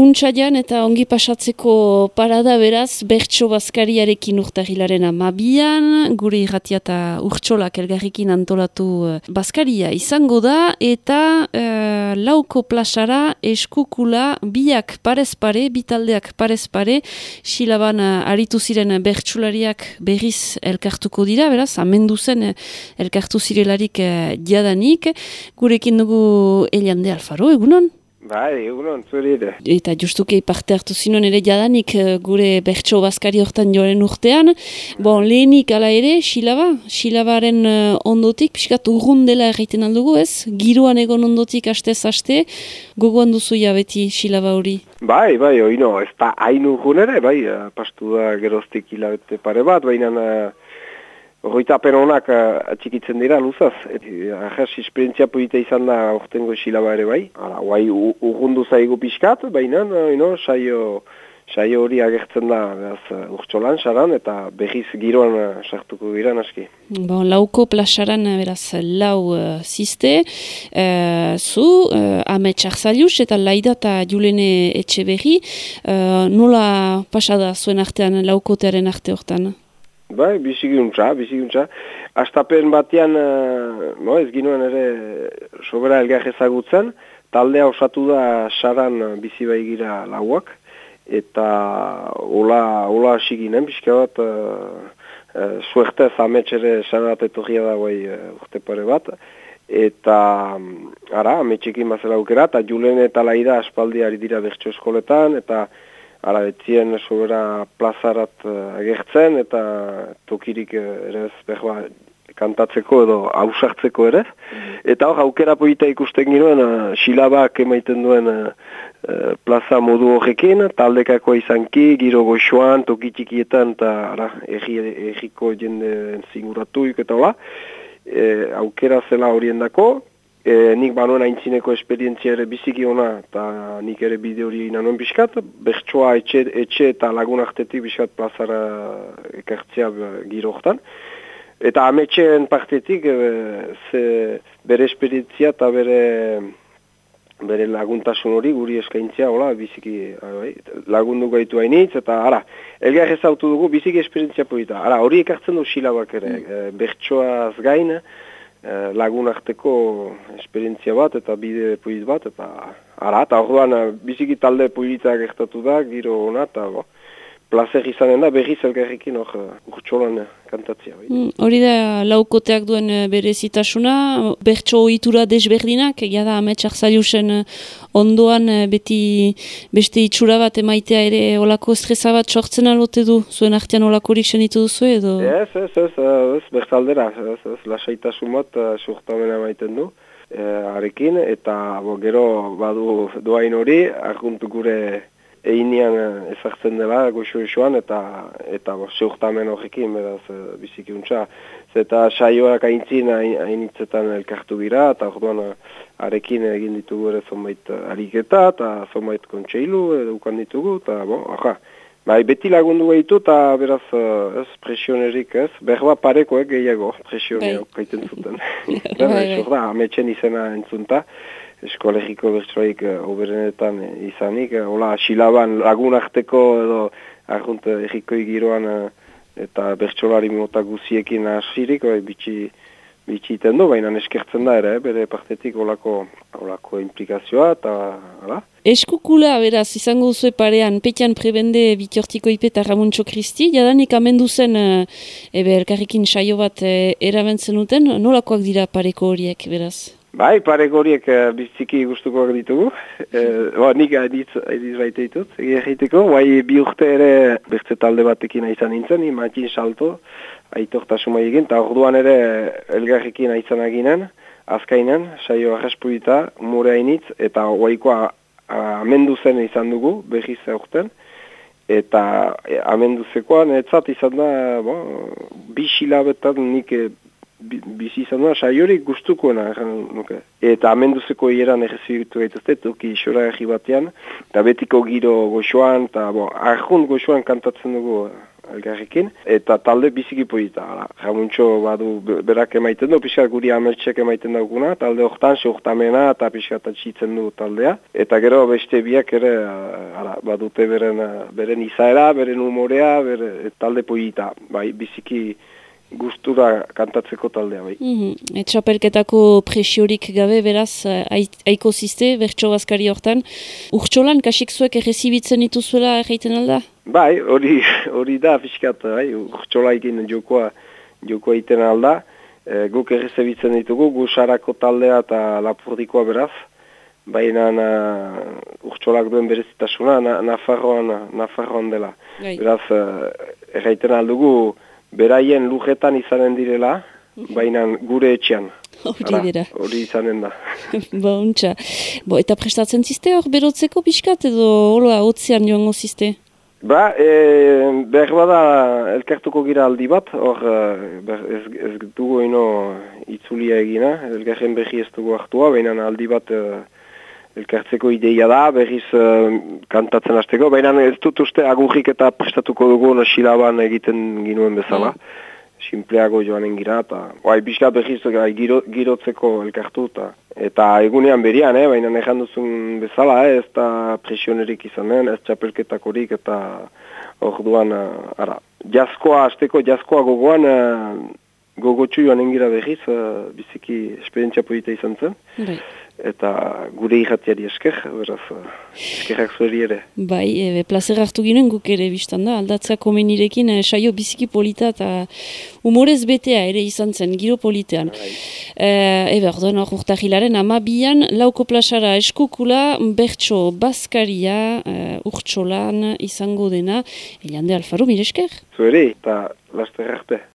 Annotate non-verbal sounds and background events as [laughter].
Untsaian eta ongi pasatzeko parada beraz, bertso bazkariarekin urtahilaren amabian, gure irratia eta urtsolak elgarrikin antolatu uh, bazkaria izango da, eta uh, lauko plasara eskukula biak parez pare, bitaldeak parez pare, silaban uh, aritu ziren bertsulariak berriz elkartuko dira, beraz, amendu zen elkartu zirelarik diadanik, gurekin dugu Eliande Alfaro, egunon? Bai, egunon, zuri ere. Eta justuke parte hartu zinon ere jadanik eh, gure bertso bazkari hortan joren urtean. Bon, lehenik ala ere, silaba, silabaren uh, ondotik, pixkat urrun dela erraiten aldugu ez? Giroan egon ondotik astez-aste, gogoan duzu ja beti silaba hori? Bai, bai, oino, ez da hain urrun ere, bai, uh, pastu da geroztik hilabete pare bat, baina... Horita honak uh, atxikitzen dira, luzaz. Ajas, esperientzia polita izan da ortengo silaba ere bai. Hala, guai, urrundu zaigu pixkat, baina, no, saio, saio hori agertzen da beraz, urtsolan, saran, eta behiz giroan uh, sartuko gira naski. Bon, lauko plasaran, beraz, lau uh, ziste. Uh, zu, uh, ametsak zailuz, eta laida eta julene etxe behi. Uh, nola pasada zuen artean, laukotearen arte hortan? Bai, biziguntza, biziguntza. Astapen batean, uh, no, ez ginuen ere sobera elgar ezagutzen, taldea osatu da saran bizi gira lauak, eta hola, hola hasi ginen, bizka bat, uh, uh, suerte zametxere sarat etorria da guai uh, urte pare bat, eta ara, ametxekin bazela aukera, eta julen eta laida aspaldi ari dira bertso eskoletan, eta Ara, etzien sobera plazarat uh, agertzen eta tokirik uh, ere ez behar kantatzeko edo hausartzeko ere. Eta hor, aukera poita ikusten ginoen, uh, silabak emaiten duen uh, plaza modu horrekin, taldekako izanki, giro goxoan, tokitxikietan, eta ara, erriko jende zinguratu eta hola. E, aukera zela horien dako, E, nik banuen aintzineko esperientzia ere biziki ona, eta nik ere bide hori inanuen biskat, bertsoa etxe, etxe eta lagun artetik biskat plazara ekartzea giro Eta ametxeen partetik e, ze bere esperientzia eta bere, bere laguntasun hori guri eskaintzea, hola, biziki bai, lagundu gaitu hainitz, eta ara, elgar ezautu dugu biziki esperientzia polita. Ara, hori ekartzen du silabak ere, mm. e, bertsoaz gain, Eh, lagun arteko esperientzia bat eta bide puiz bat eta ara eta orduan eh, biziki talde puilita gertatu da giro ona eta bo, placer izanen da berriz elgarrikin hor uh, urtsolan kantatzea. Mm, hori da laukoteak duen bere zitasuna, bertso ohitura desberdinak, egia da ametsak zailusen ondoan beti beste itxura bat emaitea ere olako estresa bat sortzen alote du, zuen artean olakorik senitu duzu edo? Ez, ez, ez, ez, bertaldera, ez, ez, lasaitasun bat surtamena emaiten du. arekin, eta bo, gero badu doain hori, arguntu gure einean eh, ezartzen dela goxo esoan eta eta zeurtamen horrekin beraz e, bizikiuntza. Zeta saioak aintzin hainitzetan elkartu gira eta orduan eh, arekin egin ditugu ere zonbait ariketa eta zonbait kontseilu edukan ditugu eta bo, aha. Bai, beti lagundu behitu eta beraz ez presionerik ez, berba parekoek gehiago presionerik bai. kaiten zuten. [laughs] Bai, bai. Ametxen izena entzunta eskolegiko bertsoaik uh, oberenetan izanik, uh, hola, silaban lagun arteko edo argunt egikoi giroan eta bertsolari mota guziekin asirik, bai, bitxi, bitxi iten du, baina eskertzen da ere, bere partetik olako, olako implikazioa eta, hala. Eskukula, beraz, izango zuen parean, petian prebende bitiortiko ipe eta Ramuntxo Kristi, jadanik amendu zen, ebe, elkarrikin saio bat e, erabentzen duten, nolakoak dira pareko horiek, beraz? Bai, parek horiek uh, biziki gustuko ditugu. Uh, ba, nik adiz, adiz baita ditut, egiteko. Bai, bi urte ere bertze talde batekin aizan nintzen, imatin salto, aitortasuma egin, eta orduan ere elgarrekin aizan aginen, azkainen, saio arraspuita, mure hainitz, eta oaikoa amendu zen izan dugu, behiz aurten. Eta e, amendu zekoan, etzat izan da, bo, bi silabetan nik bizi izan da, saiorik gustukoena. Eta amenduzeko hieran errezibitu gaituzte, toki isora erri batean, eta betiko giro goxoan, eta bo, arjun goxoan kantatzen dugu elgarrekin, eta talde biziki polita, ala. Jamuntxo badu berak emaiten du, pixka guri ameltsek emaiten dauguna, talde hortan, sehurtamena eta pixka txitzen du taldea. Eta gero beste biak ere, ala, badute beren, beren izaera, beren umorea, bere, talde polita, bai, biziki gustura kantatzeko taldea bai. Mm -hmm. Etxapelketako presiorik gabe beraz aiko ziste, bertso bazkari hortan. Urtsolan kasik zuek errezibitzen dituzuela erraiten alda? Bai, hori [laughs] hori da fiskat, bai, urtsola ikin jokoa, jokoa iten alda. E, guk errezibitzen ditugu, gu sarako taldea eta lapurdikoa beraz. Baina urtsolak duen berezitasuna, na, Nafarroan, Nafarroan dela. Gai. Beraz, uh, erraiten aldugu, beraien lujetan izanen direla, baina gure etxean. Hori dira. Hori izanen da. [laughs] ba, untxa. Bo, eta prestatzen ziste hor berotzeko pixkat edo hola hotzean joango ziste? Ba, e, behar bada elkartuko gira aldi bat, hor e, ez, ez dugu ino itzulia egina, elgarren behi ez dugu hartua, baina aldi bat e, elkartzeko ideia da, berriz uh, kantatzen hasteko, baina ez dut uste agurrik eta prestatuko dugu silaban egiten ginuen bezala. Mm. Simpleago joanen gira, eta bai, bizka berriz giro, girotzeko elkartu, eta, eta egunean berian, eh, baina nejan duzun bezala, eh, ez da presionerik izanen, ez txapelketakorik, eta hor duan, uh, ara, jaskoa hasteko, jaskoa gogoan, uh, gogotxu joan engira berriz, uh, biziki esperientzia polita izan zen. Bai eta gure irratiari esker, beraz, eskerrak zuheri ere. Bai, e, plazer hartu ginen guk ere biztan da, aldatzea komenirekin, e, saio biziki polita eta humorez betea ere izan zen, giro politean. Bai. E, ebe, ordoen hor urtahilaren, ama bian, lauko plasara eskukula, bertso baskaria, e, urtsolan izango dena, elan de alfaru, mire esker? Zuheri, eta laster arte.